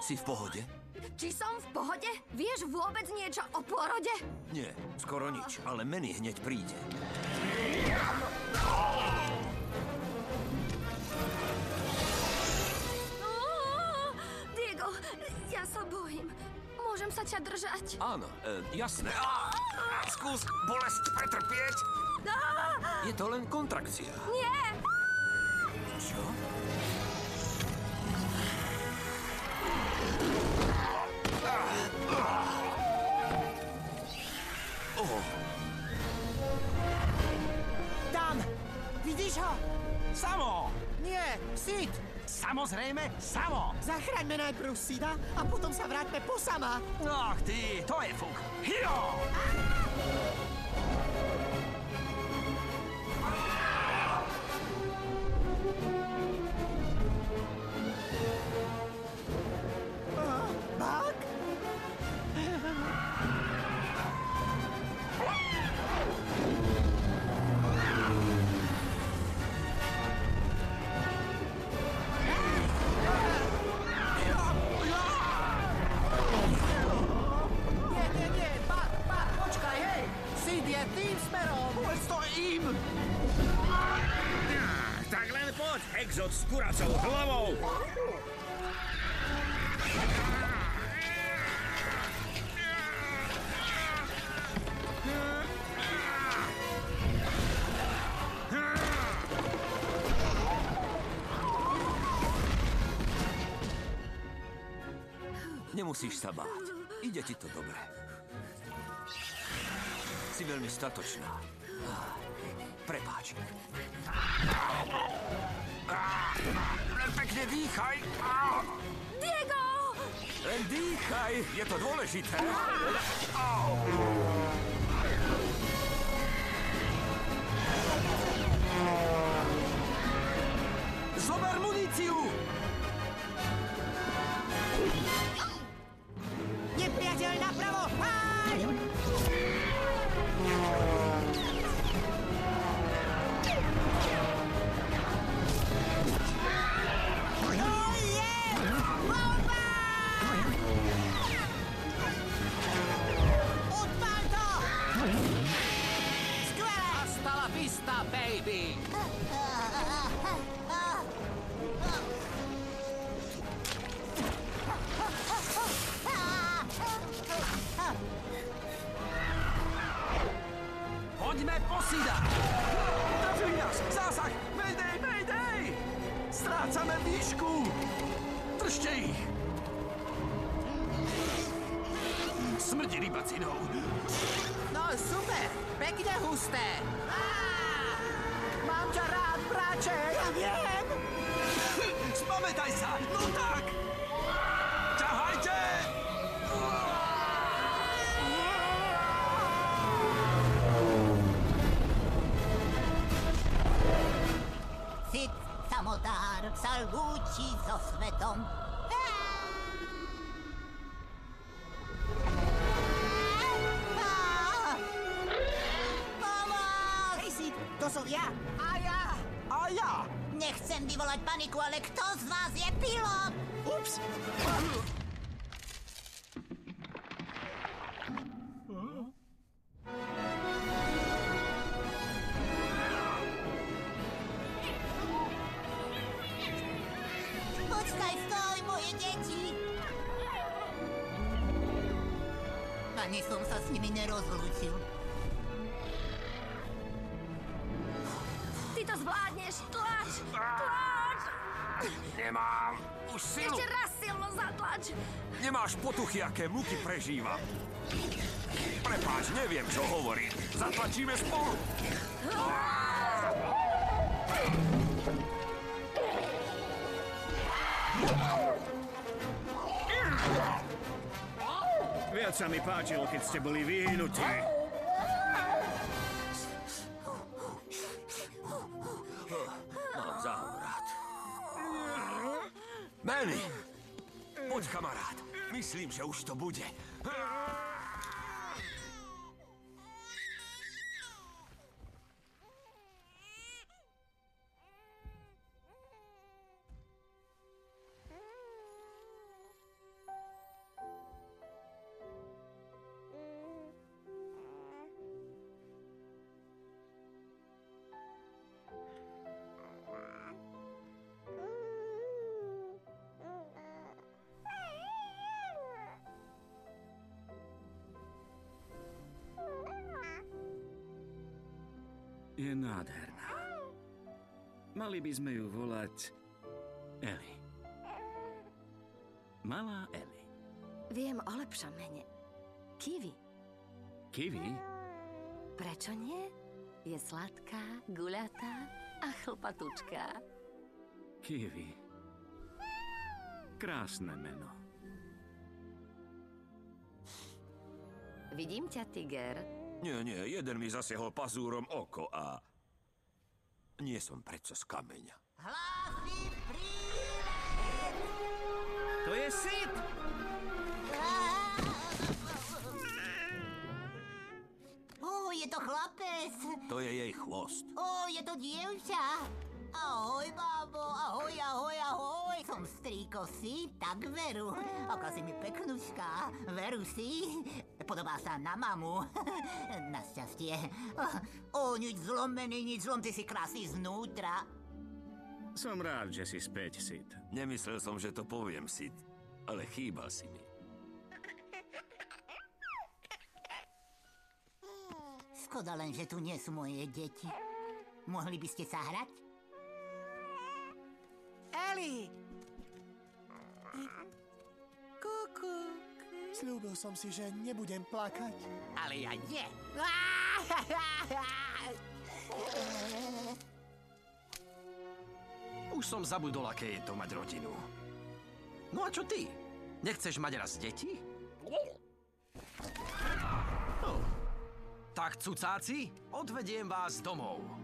Si v pohode? Či som v pohode? Vieš vôbec niečo o pôrode? Nie, skoro nič, ale Manny hneď príde. Ó, Diego, ja sa bojím. Môžem sa ťa držať? Áno, e, jasné. Á, skús bolesť pretrpieť. Á, Je to len kontrakcia. nie! Čo? Oh, Tam! Vidíš ho? Samo! Nie, Sid! Samo samozrejme samo. Zachraňme najprv Sida a potom sa vráťme po sama. Ach ty, to je fuk. Hio! Bak? Nemusíš sa báť. Ide ti to dobre. Si veľmi statočná. Prepáč. Len pekne dýchaj. Diego! Len dýchaj, je to dôležité. Zober muníciu! Oh. Rybacinou. No super, pekne husté. Á! Mám ťa rád, brače, ja viem. Spamätaj sa! No tak! Ťahajte! Sid, samotár, sa lúči so svetom. Vyvolať paniku, ale kto z Potuchy, aké muky prežívam. Prepáč, neviem, čo hovorím. Zatlačíme spolu. Viac sa mi páčilo, keď ste boli vyhnutí. Myslím, že už to bude. Je nádherná. Mali by sme ju volať Ellie. Malá Ellie. Viem o lepšom mene. Kiwi. Kiwi? Prečo nie? Je sladká, guľatá a chlpatúčká. Kiwi. Krásne meno. Vidím ťa, Tiger. Nie, nie, jeden mi zasiahol pazúrom oko a... Nie som predsa z kameňa. To je Sid! Ó, je to chlapec. To je jej chvost. Ó, je to dievča. Ahoj, bábo, ahoj, ahoj, ahoj. Som strýko si, tak veru. Ako si mi peknuška, veru si. Podobá sa na mamu. Našťastie. Ó, nič zlomený, nič zlom, ty si krásny znútra. Som rád, že si späť, Sid. Nemyslel som, že to poviem, Sid, ale chýbal si mi. Škoda len, že tu nie sú moje deti. Mohli by ste sa hrať? Eli! Kukuk. Sľúbil som si, že nebudem plakať. Ale ja nie. Už som zabudol, aké je to mať rodinu. No a čo ty? Nechceš mať raz deti? No. Tak, cucáci, odvediem vás domov.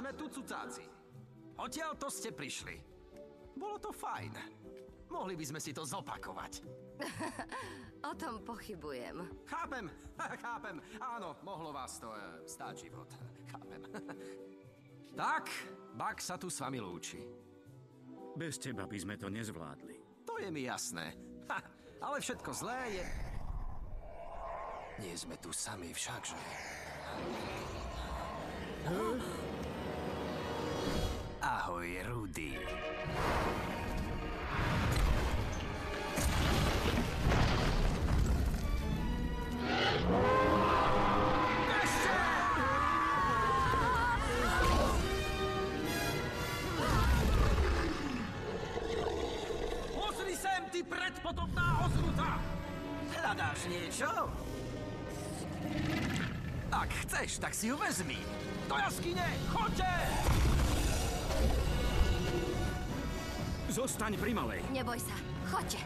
Sme tu, cucáci. Odtiaľ to ste prišli. Bolo to fajn. Mohli by sme si to zopakovať. O tom pochybujem. Chápem, chápem. Áno, mohlo vás to e, stáť život. Chápem. tak, Bak sa tu s vami lúči. Bez teba by sme to nezvládli. To je mi jasné. Ha, ale všetko zlé je... Nie sme tu sami všakže. Ahoj, Rudy. Pozri sem, ty predpotopná ozruta! Hľadáš niečo? Ak chceš, tak si ju vezmi. Do jaskyne, choďte! Zostaň pri malej. Neboj sa, choďte.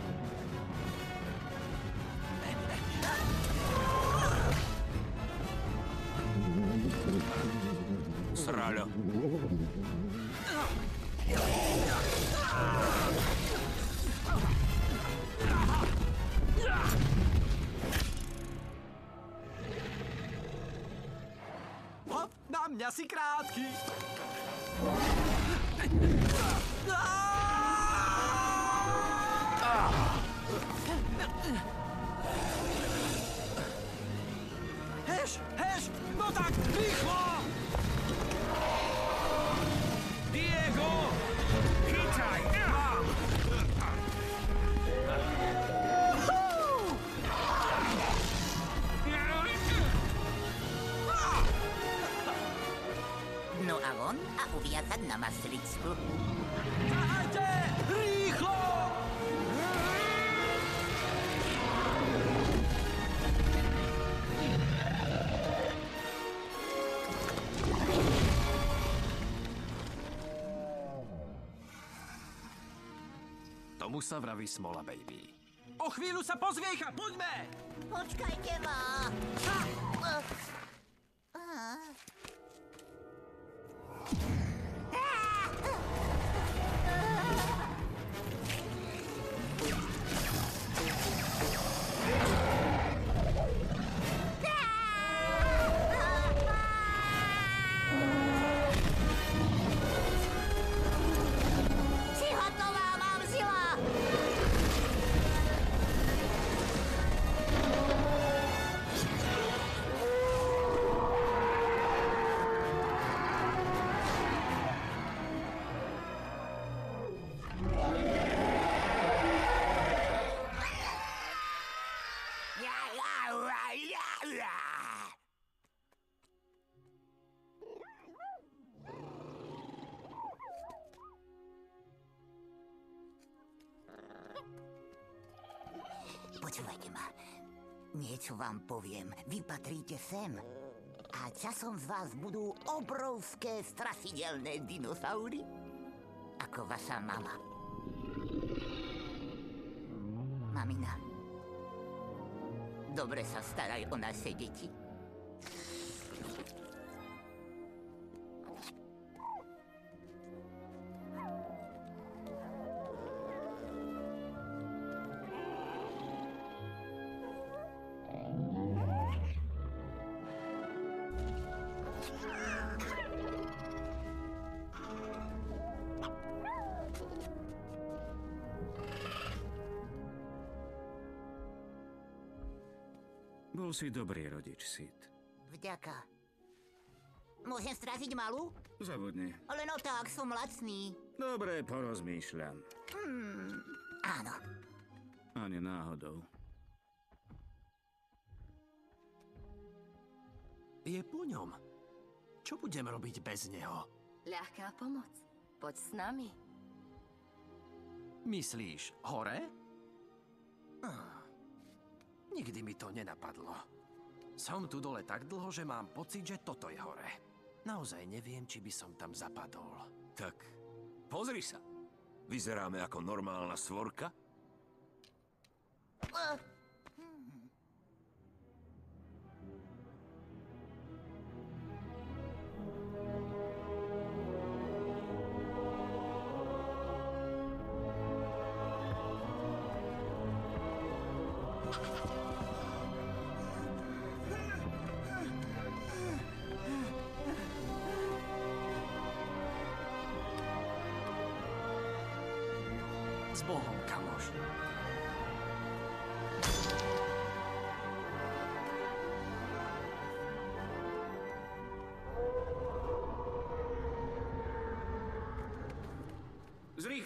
Tomu sa vraví smola, baby. O chvíľu sa pozviecha, poďme! Počkajte ma! Ha! Počúvajte ma. Niečo vám poviem. Vy patríte sem. A časom z vás budú obrovské strašidelné dinosaury. Ako vaša mama. Mamina. Dobre sa staraj o naše deti. Si dobrý rodič, Sid. Vďaka. Môžem stražiť malú? Zabudni. Len o tak, som lacný. Dobre, porozmýšľam. Hmm, áno. Ani náhodou. Je po ňom. Čo budem robiť bez neho? Ľahká pomoc. Poď s nami. Myslíš, hore? Ah, nikdy mi to nenapadlo. Som tu dole tak dlho, že mám pocit, že toto je hore. Naozaj neviem, či by som tam zapadol. Tak, pozri sa. Vyzeráme ako normálna svorka? S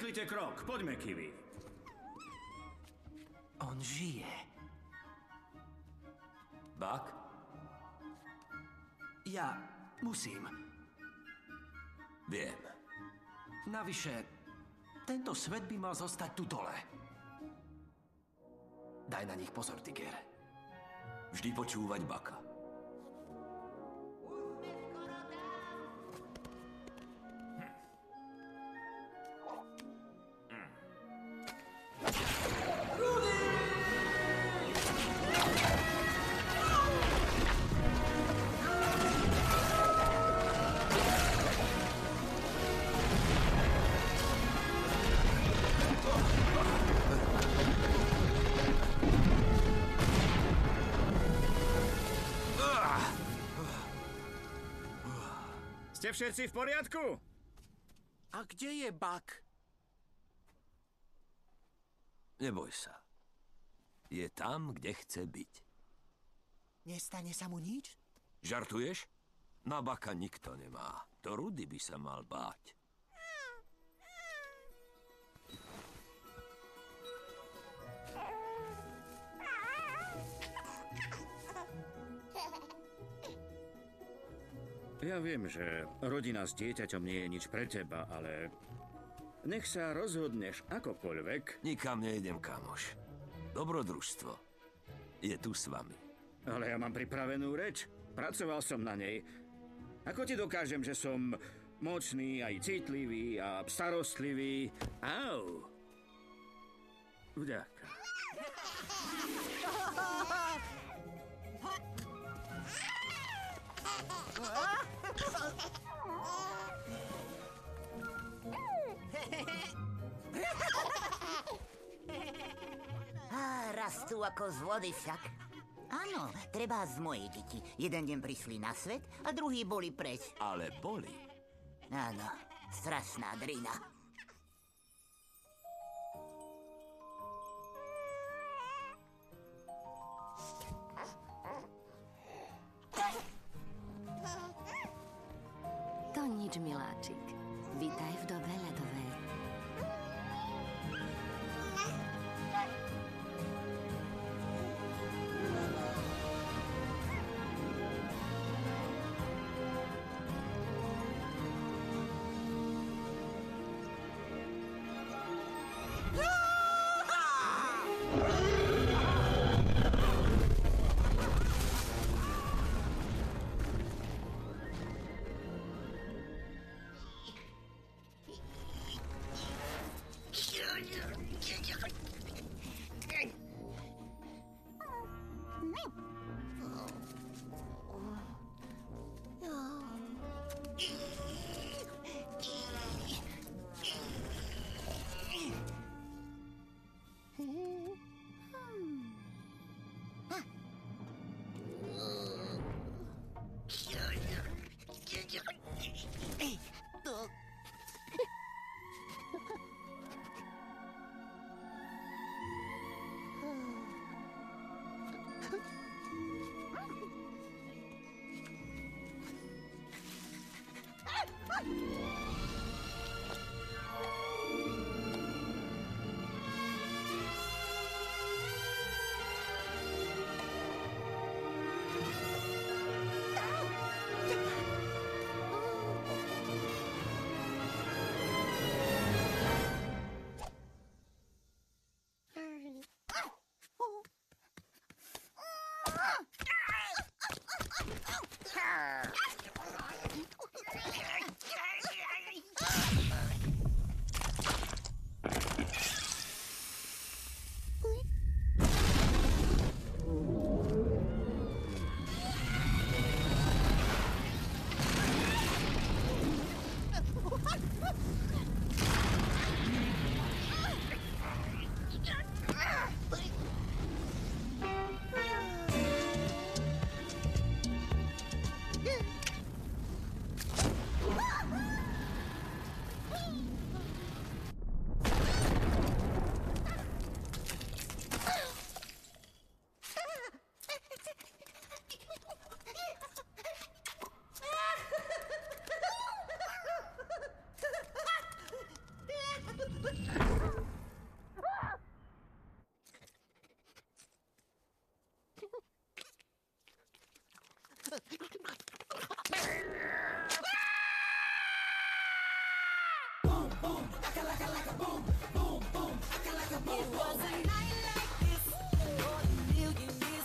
Zrýchlite krok, poďme, Kiwi. On žije. Bak? Ja musím. Viem. Navyše, tento svet by mal zostať tu dole. Daj na nich pozor, Tiger. Vždy počúvať Baka. Ste všetci v poriadku? A kde je Buck? Neboj sa. Je tam, kde chce byť. Nestane sa mu nič? Žartuješ? Na Baka nikto nemá. To Rudy by sa mal báť. Ja viem, že rodina s dieťaťom nie je nič pre teba, ale nech sa rozhodneš akokoľvek. Nikam nejdem, kamoš. Dobrodružstvo je tu s vami. Ale ja mám pripravenú reč. Pracoval som na nej. Ako ti dokážem, že som mocný, aj citlivý a starostlivý? Au! Vďaka. Á, rastú ako z vody však. Áno, treba z mojej deti. Jeden deň prišli na svet a druhý boli preč. Ale boli. Áno, strašná drina. Miláčik. Vítaj v dobe ľadovej. It was a night like this for a million years.